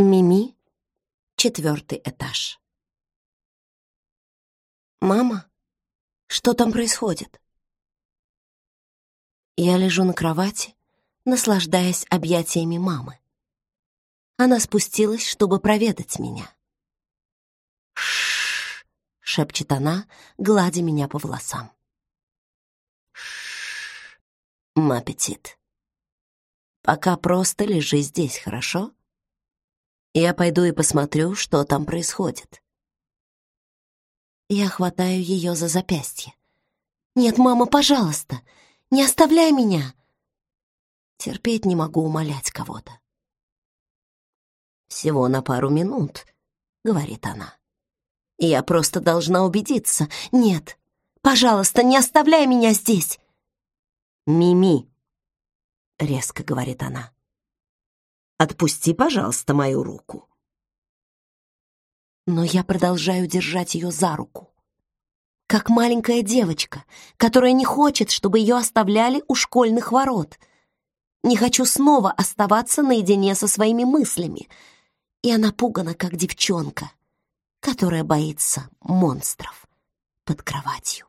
Мими, четвертый этаж. «Мама, что там происходит?» Я лежу на кровати, наслаждаясь объятиями мамы. Она спустилась, чтобы проведать меня. «Ш-ш-ш», шепчет она, гладя меня по волосам. «Ш-ш-ш, аппетит. Пока просто лежи здесь, хорошо?» Я пойду и посмотрю, что там происходит. Я хватаю ее за запястье. «Нет, мама, пожалуйста, не оставляй меня!» Терпеть не могу умолять кого-то. «Всего на пару минут», — говорит она. «Я просто должна убедиться. Нет, пожалуйста, не оставляй меня здесь!» «Мими», — резко говорит она. Отпусти, пожалуйста, мою руку. Но я продолжаю держать ее за руку. Как маленькая девочка, которая не хочет, чтобы ее оставляли у школьных ворот. Не хочу снова оставаться наедине со своими мыслями. И она пугана, как девчонка, которая боится монстров под кроватью.